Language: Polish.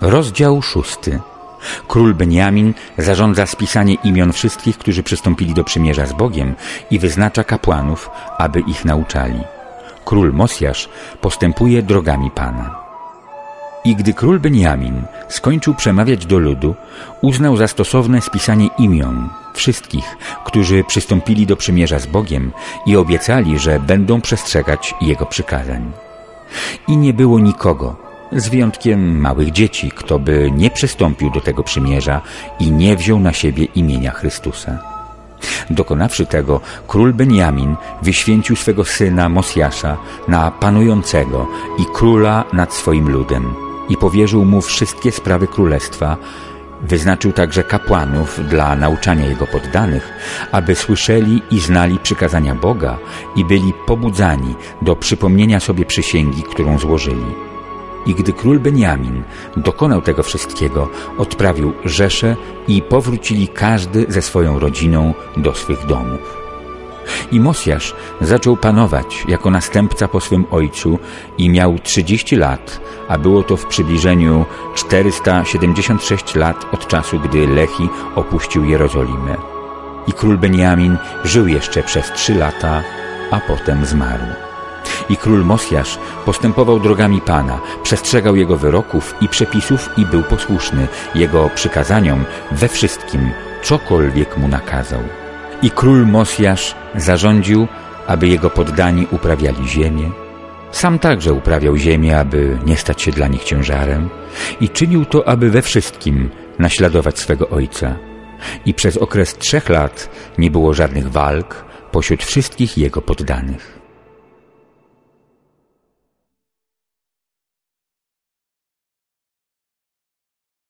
Rozdział szósty. Król Beniamin zarządza spisanie imion wszystkich, którzy przystąpili do przymierza z Bogiem i wyznacza kapłanów, aby ich nauczali. Król Mosjasz postępuje drogami Pana. I gdy król Beniamin skończył przemawiać do ludu, uznał za stosowne spisanie imion wszystkich, którzy przystąpili do przymierza z Bogiem i obiecali, że będą przestrzegać Jego przykazań. I nie było nikogo, z wyjątkiem małych dzieci, kto by nie przystąpił do tego przymierza i nie wziął na siebie imienia Chrystusa. Dokonawszy tego, król Benjamin wyświęcił swego syna Mosjasza na panującego i króla nad swoim ludem i powierzył mu wszystkie sprawy królestwa, Wyznaczył także kapłanów dla nauczania jego poddanych, aby słyszeli i znali przykazania Boga i byli pobudzani do przypomnienia sobie przysięgi, którą złożyli. I gdy król Beniamin dokonał tego wszystkiego, odprawił rzesze i powrócili każdy ze swoją rodziną do swych domów. I Mosjasz zaczął panować jako następca po swym ojcu i miał 30 lat, a było to w przybliżeniu 476 lat od czasu, gdy Lehi opuścił Jerozolimę. I król Beniamin żył jeszcze przez trzy lata, a potem zmarł. I król Mosjasz postępował drogami Pana, przestrzegał jego wyroków i przepisów i był posłuszny jego przykazaniom we wszystkim, cokolwiek mu nakazał. I król Mosjasz zarządził, aby jego poddani uprawiali ziemię. Sam także uprawiał ziemię, aby nie stać się dla nich ciężarem i czynił to, aby we wszystkim naśladować swego ojca. I przez okres trzech lat nie było żadnych walk pośród wszystkich jego poddanych.